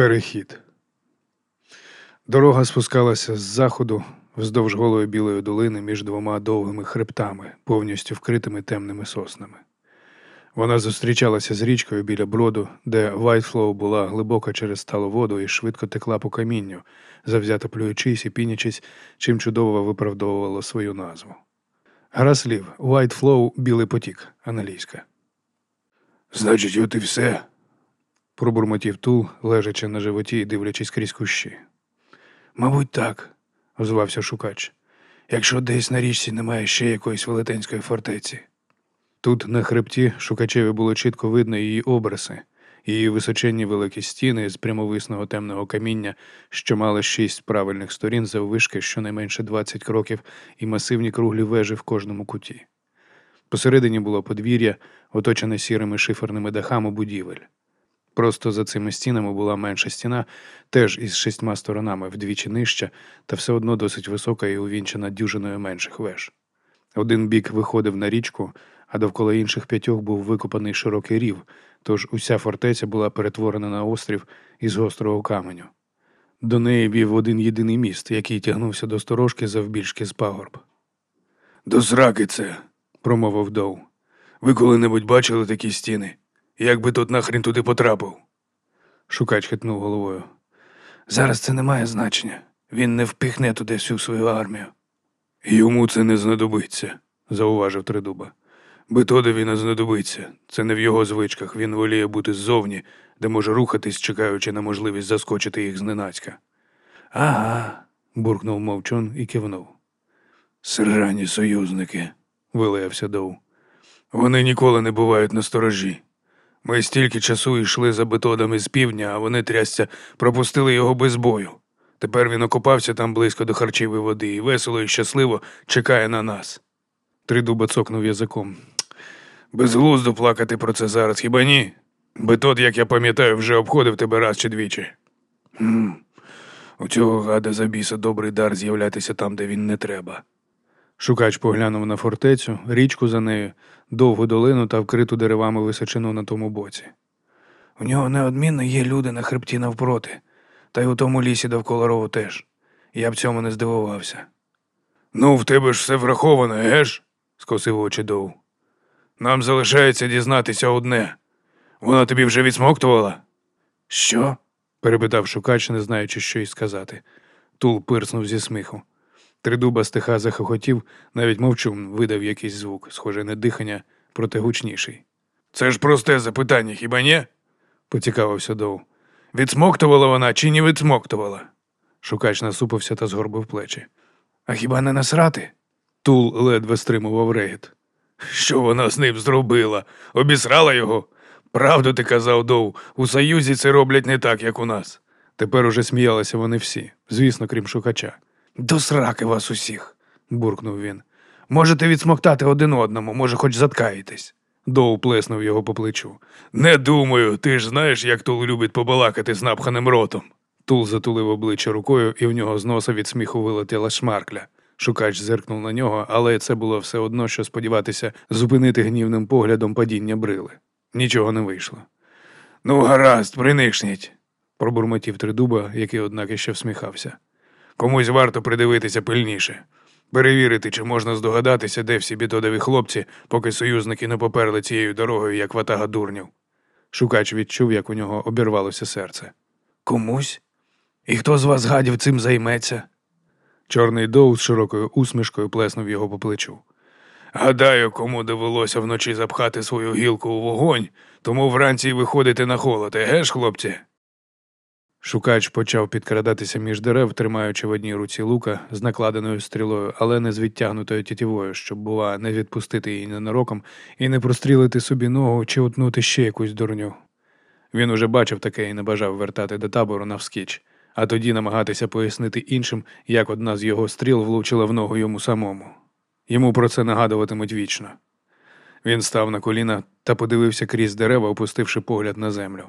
Перехід. Дорога спускалася з заходу вздовж голої білої долини між двома довгими хребтами, повністю вкритими темними соснами. Вона зустрічалася з річкою біля броду, де Вайтфлоу була глибока через сталу воду і швидко текла по камінню, завзято плюючись і пінячись, чим чудово виправдовувала свою назву. Гра слів Вайтфлоу білий потік, англійська. Значить, от і все, пробурмотів Тул, лежачи на животі і дивлячись крізь кущі. Мабуть, так, озвався шукач. Якщо десь на річці немає ще якоїсь велетенської фортеці. Тут на хребті шукачеві було чітко видно її обриси, її височенні великі стіни з прямовисного темного каміння, що мали шість правильних сторін заввишки щонайменше 20 кроків і масивні круглі вежі в кожному куті. Посередині було подвір'я, оточене сірими шиферними дахами будівель. Просто за цими стінами була менша стіна, теж із шістьма сторонами вдвічі нижча, та все одно досить висока і увінчена дюжиною менших веж. Один бік виходив на річку, а довкола інших п'ятьох був викопаний широкий рів, тож уся фортеця була перетворена на острів із гострого каменю. До неї вів один єдиний міст, який тягнувся до сторожки завбільшки з пагорб. До сраки це, промовив Доу. Ви коли-небудь бачили такі стіни? Як би тут нахрін туди потрапив? Шукач хитнув головою. Зараз це не має значення. Він не впихне туди всю свою армію. Йому це не знадобиться, зауважив Тридуба. Бетодові не знадобиться. Це не в його звичках. Він воліє бути ззовні, де може рухатись, чекаючи на можливість заскочити їх зненацька. Ага, буркнув мовчун і кивнув. Срані союзники, вилаявся Доу. Вони ніколи не бувають на сторожі. Ми стільки часу йшли за бетодами з півдня, а вони трясця пропустили його без бою. Тепер він окопався там близько до харчової води і весело і щасливо чекає на нас. Тридуба цокнув язиком. Безглуздо плакати про це зараз, хіба ні? Бетод, як я пам'ятаю, вже обходив тебе раз чи двічі. У цього гада за біса добрий дар з'являтися там, де він не треба. Шукач поглянув на фортецю, річку за нею, довгу долину та вкриту деревами височину на тому боці. У нього неодмінно є люди на хребті навпроти, та й у тому лісі довкола рову теж. Я б цьому не здивувався. Ну, в тебе ж все враховано, геш? скосив очі Доу. Нам залишається дізнатися одне. Вона тобі вже відсмоктувала? Що? перепитав шукач, не знаючи, що й сказати. Тул пирснув зі сміху. Тридуба стиха захохотів, навіть мовчун видав якийсь звук, схожий на дихання, проте гучніший. Це ж просте запитання, хіба ні? поцікавився Доу. Відсмоктувала вона чи не відсмоктувала? Шукач насупився та згорбив плечі. А хіба не насрати? Тул ледве стримував регіт. Що вона з ним зробила? Обісрала його? Правду ти казав, Доу, у Союзі це роблять не так, як у нас. Тепер уже сміялися вони всі, звісно, крім шукача. До сраки вас усіх, буркнув він. Можете відсмоктати один одному, може, хоч заткаєтесь. Доу плеснув його по плечу. Не думаю, ти ж знаєш, як Тул любить побалакати з напханим ротом. Тул затулив обличчя рукою, і в нього з носа від сміху вилетіла шмаркля. Шукач зиркнув на нього, але це було все одно, що сподіватися зупинити гнівним поглядом падіння брили. Нічого не вийшло. Ну, гаразд, принишніть, пробурмотів тридуба, який, однак, іще всміхався. Комусь варто придивитися пильніше, перевірити, чи можна здогадатися, де всі бітодові хлопці, поки союзники не поперли цією дорогою, як ватага дурнів. Шукач відчув, як у нього обірвалося серце. Комусь? І хто з вас гадів цим займеться? Чорний доу з широкою усмішкою плеснув його по плечу. Гадаю, кому довелося вночі запхати свою гілку у вогонь, тому вранці й виходити на холод, еге ж, хлопці? Шукач почав підкрадатися між дерев, тримаючи в одній руці лука з накладеною стрілою, але не з відтягнутою тітівою, щоб була не відпустити її ненароком і не прострілити собі ногу чи утнути ще якусь дурню. Він уже бачив таке і не бажав вертати до табору навскіч, а тоді намагатися пояснити іншим, як одна з його стріл влучила в ногу йому самому. Йому про це нагадуватимуть вічно. Він став на коліна та подивився крізь дерева, опустивши погляд на землю.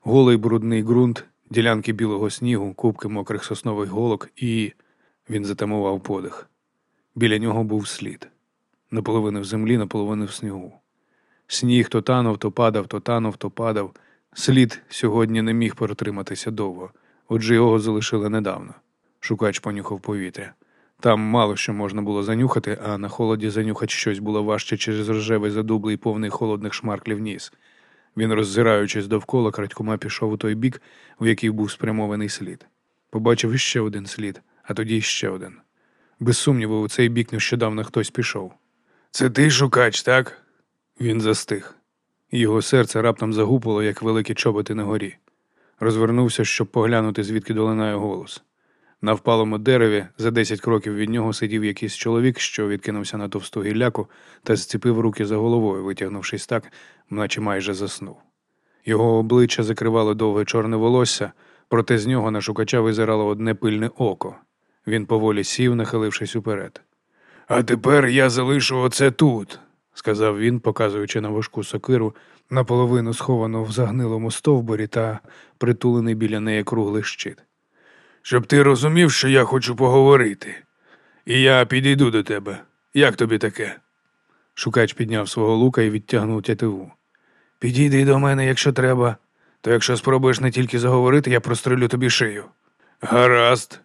Голий брудний ґрунт, ділянки білого снігу, кубки мокрих соснових голок, і він затамував подих. Біля нього був слід наполовину в землі, наполовину в снігу. Сніг то танув, то падав, то танув, то падав, Слід сьогодні не міг протриматися довго, отже його залишили недавно. Шукач понюхав повітря. Там мало що можна було занюхати, а на холоді занюхати щось було важче через рожевий задублий повний холодних шмарклів ніс. Він, роззираючись довкола, крадькома пішов у той бік, у який був спрямований слід. Побачив іще один слід, а тоді ще один. Без сумніву, у цей бік нещодавно хтось пішов. Це ти шукач, так? Він застиг. Його серце раптом загупало, як великі чоботи на горі. Розвернувся, щоб поглянути, звідки долинає голос. На впалому дереві за десять кроків від нього сидів якийсь чоловік, що відкинувся на товсту гілляку та зціпив руки за головою, витягнувшись так, наче майже заснув. Його обличчя закривало довге чорне волосся, проте з нього на шукача визирало одне пильне око. Він поволі сів, нахилившись уперед. А тепер я залишу оце тут, сказав він, показуючи на важку сокиру, наполовину сховану в загнилому стовбурі та притулений біля неї круглий щит. Щоб ти розумів, що я хочу поговорити, і я підійду до тебе. Як тобі таке? Шукач підняв свого лука і відтягнув тятиву. Підійди до мене, якщо треба, то якщо спробуєш не тільки заговорити, я прострелю тобі шию. Гаразд.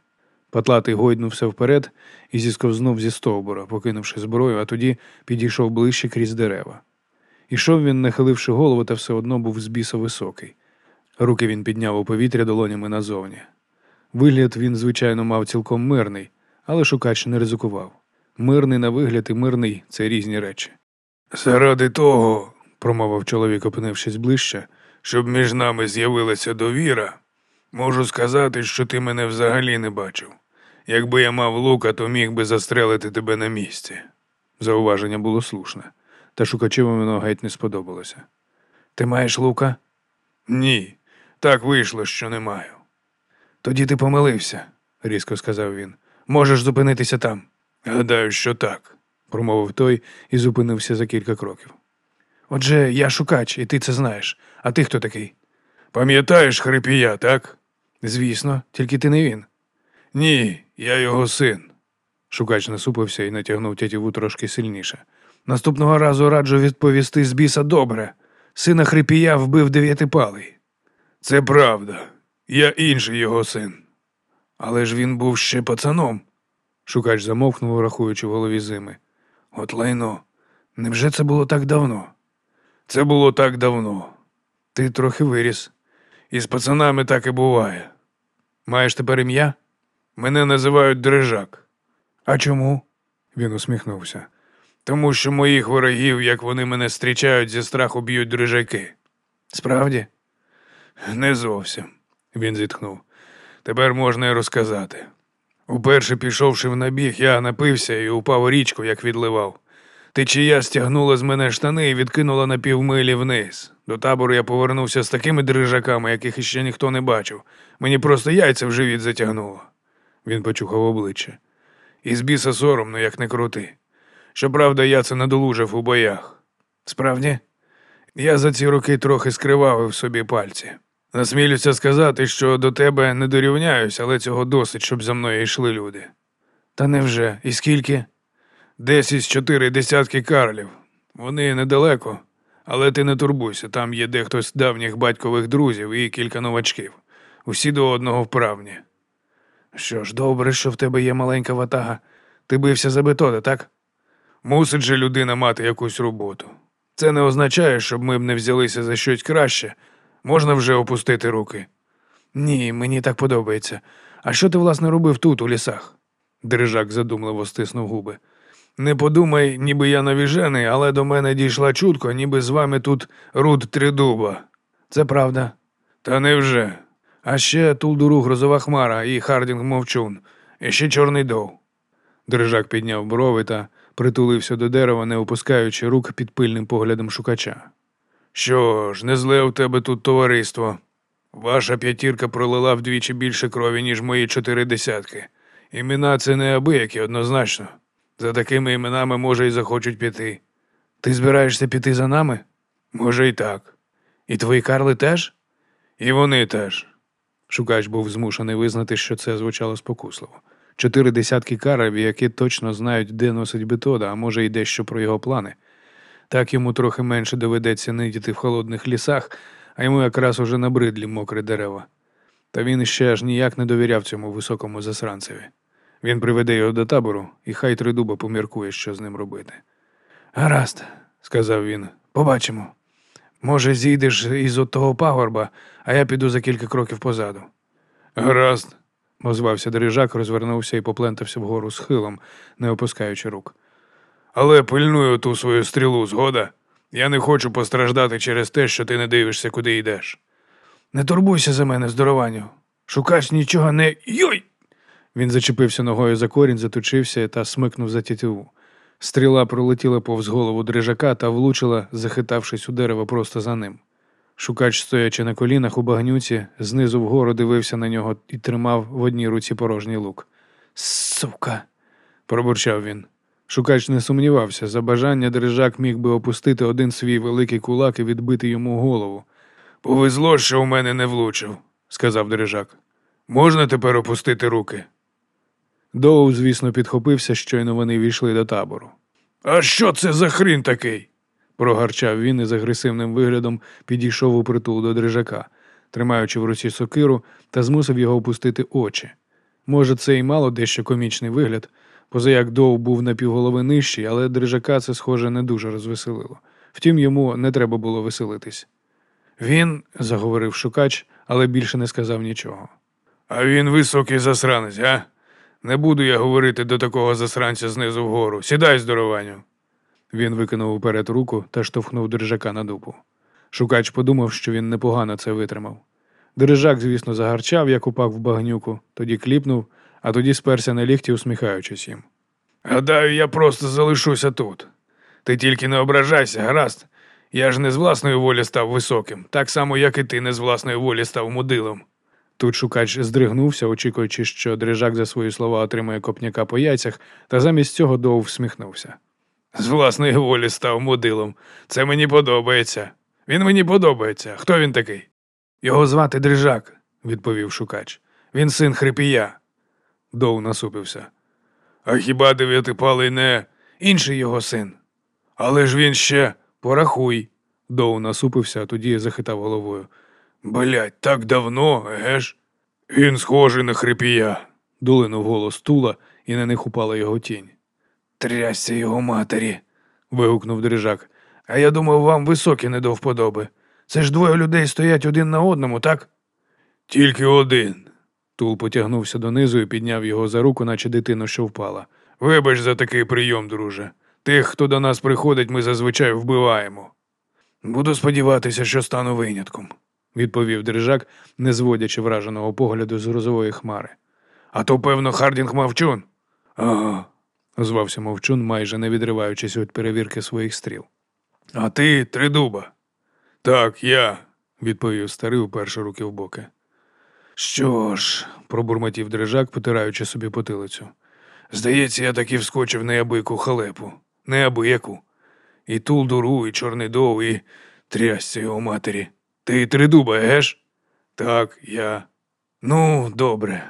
Патлатий гойднувся вперед і зісковзнув зі стовбура, покинувши зброю, а тоді підійшов ближче крізь дерева. Ішов він, нахиливши голову, та все одно був з біса високий. Руки він підняв у повітря долонями назовні. Вигляд він, звичайно, мав цілком мирний, але шукач не ризикував. Мирний на вигляд і мирний це різні речі. Заради того, промовив чоловік, опинившись ближче, щоб між нами з'явилася довіра, можу сказати, що ти мене взагалі не бачив. Якби я мав лука, то міг би застрелити тебе на місці. Зауваження було слушне, та шукачеві воно геть не сподобалося. Ти маєш лука? Ні, так вийшло, що не маю. Тоді ти помилився, різко сказав він. Можеш зупинитися там. Гадаю, що так, промовив той і зупинився за кілька кроків. Отже, я шукач, і ти це знаєш. А ти хто такий? Пам'ятаєш хрипія, так? Звісно, тільки ти не він. Ні, я його син. Шукач насупився і натягнув тятіву трошки сильніше. Наступного разу раджу відповісти з біса добре. Сина хрипія вбив дев'ятипалий. Це правда. Я інший його син. Але ж він був ще пацаном. Шукач замовкнув, рахуючи в голові зими. От лайно. Невже це було так давно? Це було так давно. Ти трохи виріс. І з пацанами так і буває. Маєш тепер ім'я? Мене називають Дрижак. А чому? Він усміхнувся. Тому що моїх ворогів, як вони мене зустрічають, зі страху б'ють дрижаки. Справді? Не зовсім, він зітхнув. Тепер можна й розказати. Уперше пішовши в набіг, я напився і упав у річку, як відливав. Течія стягнула з мене штани і відкинула на півмилі вниз. До табору я повернувся з такими дрижаками, яких іще ніхто не бачив. Мені просто яйця в живіт затягнуло. Він почухав обличчя. І з біса соромно, як не крути. Щоправда, я це надолужив у боях. Справді, я за ці роки трохи скривавив собі пальці. Насмілюся сказати, що до тебе не дорівняюсь, але цього досить, щоб за мною йшли люди. Та невже? І скільки? Десь із чотири десятки карлів. Вони недалеко, але ти не турбуйся, там є дехто з давніх батькових друзів і кілька новачків. Усі до одного вправні. Що ж, добре, що в тебе є маленька ватага. Ти бився за бетода, так? Мусить же людина мати якусь роботу. Це не означає, щоб ми б не взялися за щось краще. Можна вже опустити руки. Ні, мені так подобається. А що ти, власне, робив тут, у лісах? Дрижак задумливо стиснув губи. Не подумай, ніби я навіжений, але до мене дійшла чутка, ніби з вами тут руд тридуба. Це правда. Та невже? А ще Тул Дуру грозова хмара і Хардінг мовчун, і ще чорний дов. Дрижак підняв брови та притулився до дерева, не опускаючи рук під пильним поглядом шукача. Що ж, не зле у тебе тут товариство. Ваша п'ятірка пролила вдвічі більше крові, ніж мої чотири десятки. Імена це неабиякі, однозначно. За такими іменами, може, і захочуть піти. Ти збираєшся піти за нами? Може, і так. І твої карли теж? І вони теж. Шукач був змушений визнати, що це звучало спокусливо. Чотири десятки карів, які точно знають, де носить бетода, а може й дещо про його плани. Так йому трохи менше доведеться нидіти в холодних лісах, а йому якраз уже набридлі мокрі дерева. Та він іще аж ніяк не довіряв цьому високому засранцеві. Він приведе його до табору, і хай тридуба поміркує, що з ним робити. Гаразд, сказав він, побачимо. Може, зійдеш із того пагорба, а я піду за кілька кроків позаду. Гаразд, озвався Дрижак, розвернувся і поплентався вгору схилом, не опускаючи рук. Але пильную ту свою стрілу, згода. Я не хочу постраждати через те, що ти не дивишся, куди йдеш. Не турбуйся за мене, здорованню. Шукач нічого не. Йой! Він зачепився ногою за корінь, заточився та смикнув за тітиву. Стріла пролетіла повз голову дрижака та влучила, захитавшись у дерево просто за ним. Шукач, стоячи на колінах у багнюці, знизу вгору дивився на нього і тримав в одній руці порожній лук. Сука. пробурчав він. Шукач не сумнівався, за бажання дрижак міг би опустити один свій великий кулак і відбити йому голову. Повезло, що у мене не влучив, сказав дрижак. Можна тепер опустити руки? Доу, звісно, підхопився, щойно вони війшли до табору. А що це за хрін такий? прогарчав він і з агресивним виглядом підійшов у притул до дрижака, тримаючи в руці сокиру та змусив його опустити очі. Може, це і мало дещо комічний вигляд, поза як Доу був на півголови нижчий, але дрижака це, схоже, не дуже розвеселило. Втім, йому не треба було веселитись. Він, заговорив шукач, але більше не сказав нічого. А він високий засранець, а? Не буду я говорити до такого засранця знизу вгору. Сідай, здорованню. Він викинув уперед руку та штовхнув держака на дупу. Шукач подумав, що він непогано це витримав. Держак, звісно, загарчав, як упав в багнюку, тоді кліпнув, а тоді сперся на ліхті, усміхаючись їм. Гадаю, я просто залишуся тут. Ти тільки не ображайся, гаразд. Я ж не з власної волі став високим, так само, як і ти не з власної волі став мудилом. Тут шукач здригнувся, очікуючи, що дрижак за свої слова отримає копняка по яйцях, та замість цього Доу всміхнувся. З власної волі став мудилом. Це мені подобається. Він мені подобається. Хто він такий? Його звати Дрижак, відповів шукач. Він син хрипія. Доу насупився. А хіба дев'ятипалий не інший його син? Але ж він ще порахуй. Доу насупився, а тоді захитав головою. Блять, так давно, еге ж? Він схожий на хрипія, долинув голос тула, і на них упала його тінь. Трясся його матері. вигукнув дрижак. А я думав, вам високі не до вподоби. Це ж двоє людей стоять один на одному, так? Тільки один. Тул потягнувся донизу і підняв його за руку, наче дитину, що впала. Вибач за такий прийом, друже. Тих, хто до нас приходить, ми зазвичай вбиваємо. Буду сподіватися, що стану винятком, відповів дрижак, не зводячи враженого погляду з грозової хмари. А то, певно, Хардінг мовчун. Ага, озвався мовчун, майже не відриваючись від перевірки своїх стріл. А ти тридуба. Так, я, відповів старий, уперши руки в боки. Що ж, пробурмотів дрижак, потираючи собі потилицю. Здається, я таки вскочив неабияку халепу, неабияку. І тул дуру, і чорний дов, і трясся його матері. Ти тридуба, геш? Так, я. Ну, добре.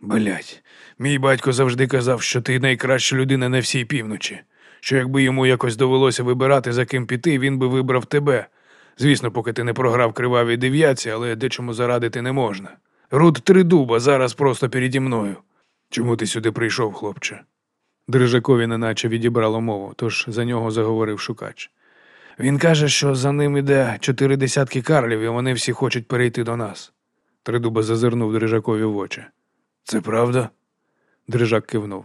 Блять, мій батько завжди казав, що ти найкраща людина на всій півночі, що якби йому якось довелося вибирати, за ким піти, він би вибрав тебе. Звісно, поки ти не програв кривавій дев'ятці, але дечому зарадити не можна. Руд Тридуба зараз просто переді мною. Чому ти сюди прийшов, хлопче? Дрижакові неначе відібрало мову, тож за нього заговорив шукач. Він каже, що за ним іде чотири десятки карлів, і вони всі хочуть перейти до нас. Тридуба зазирнув Дрижакові в очі. Це правда? Дрижак кивнув.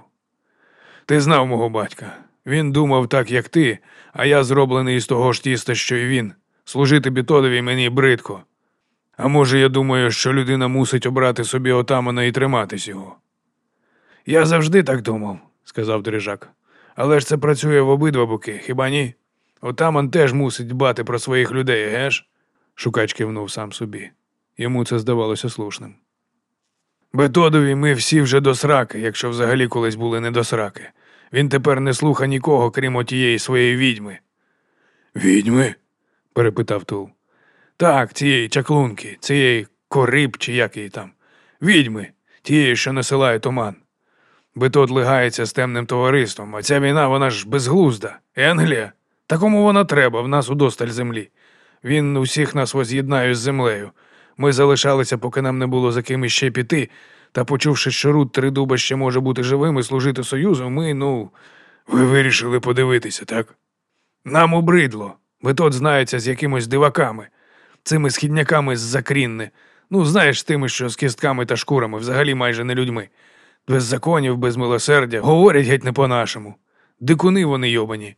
Ти знав мого батька. Він думав так, як ти, а я зроблений із того ж тіста, що й він. Служити бітодові мені бридко. А може, я думаю, що людина мусить обрати собі отамана і триматись його. Я завжди так думав, сказав Дрижак. Але ж це працює в обидва боки, хіба ні? Отаман теж мусить дбати про своїх людей, геш? Шукач кивнув сам собі. Йому це здавалося слушним. Бетодові ми всі вже до сраки, якщо взагалі колись були не до сраки. Він тепер не слуха нікого, крім отієї своєї відьми. Відьми? перепитав Тул. Так, цієї чаклунки, цієї кориб чи як її там. Відьми, тієї, що насилає туман. Бетод лигається з темним товариством, а ця війна, вона ж безглузда. Енглія. Такому вона треба, в нас удосталь землі. Він усіх нас воз'єднає з землею. Ми залишалися, поки нам не було за ким іще піти, та почувши, що Рут Тридуба ще може бути живим і служити Союзу, ми, ну, ви вирішили подивитися, так? Нам обридло. Метод знається з якимось диваками, цими східняками з закрінни. Ну, знаєш, тими, що з кістками та шкурами, взагалі майже не людьми. Без законів, без милосердя, говорять геть не по-нашому. Дикуни вони йобані.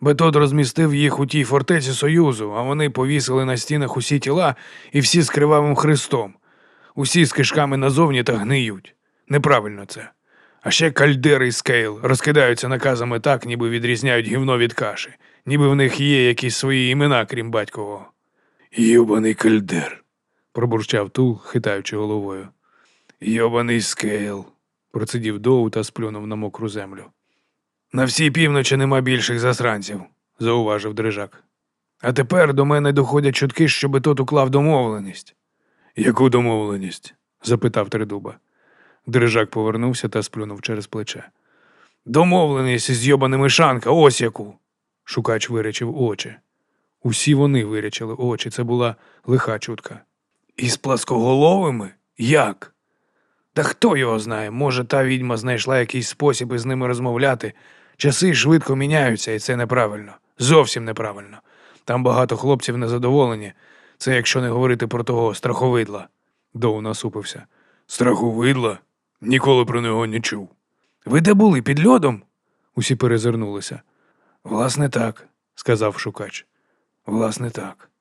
Бетод розмістив їх у тій фортеці Союзу, а вони повісили на стінах усі тіла і всі з кривавим хрестом. Усі з кишками назовні та гниють. Неправильно це. А ще кальдери і скейл розкидаються наказами так, ніби відрізняють гівно від каші, ніби в них є якісь свої імена, крім батькового. Йобаний кальдер, пробурчав Тул, хитаючи головою. Йобаний скейл, процидів Доу та сплюнув на мокру землю. На всій півночі нема більших засранців, зауважив Дрижак. А тепер до мене доходять чутки, що Бетот уклав домовленість. Яку домовленість? запитав Тридуба. Дрижак повернувся та сплюнув через плече. Домовленість із йобаними шанка, ось яку. Шукач вирячив очі. Усі вони вирячили очі, це була лиха чутка. Із пласкоголовими? Як? Та хто його знає, може, та відьма знайшла якийсь спосіб із ними розмовляти. Часи швидко міняються, і це неправильно. Зовсім неправильно. Там багато хлопців незадоволені. Це якщо не говорити про того страховидла. Доу насупився. Страховидла? Ніколи про нього не чув. Ви де були під льодом? Усі перезирнулися. Власне, так, сказав шукач. Власне, так.